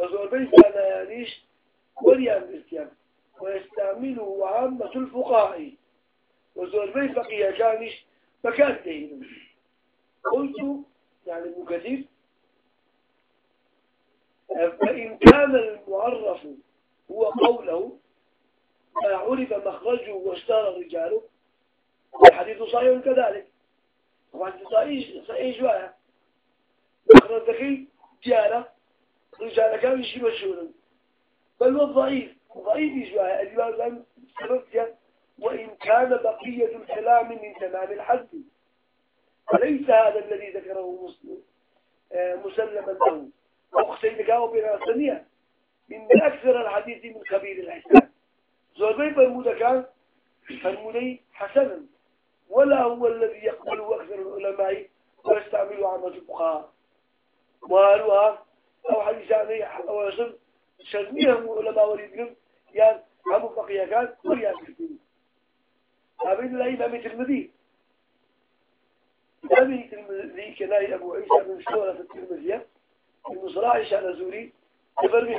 وزوربي كان يعنيش وليان برتيان ويستعمله عامة الفقهاء. وزوربي فقيه كانش مكان دهين قلت يعني ابن كثير فإن كان المعرف هو قوله ما عرف مخرجه واشتهر رجاله الحديث صحيح كذلك. وحديث صحيح صحيح مخرج ذكي جارة رجال كان يشي مشهورا بل هو ضعيف ضعيف شوية الإمام سبب وإن كان بقية الكلام من تمام الحد. فليس هذا الذي ذكره مسلم؟ آه، مسلما له. أختي كاو بين الثانية. من أكثر الحديث من كبير الإحسان. زوجي فرمودة كان فرمودي حسنا. ولا هو الذي يقبل أكثر العلماء ويستعمل عامة الفقهاء. وهلوها أو يصل شرميهم علماء وريدهم يعني هم بقية كان وريان كثير أبين الإمام الترمذي أبي الترمذي كناي أبو عيسى بن سورة الترمذية المصراعي شأن زوري. تفرمي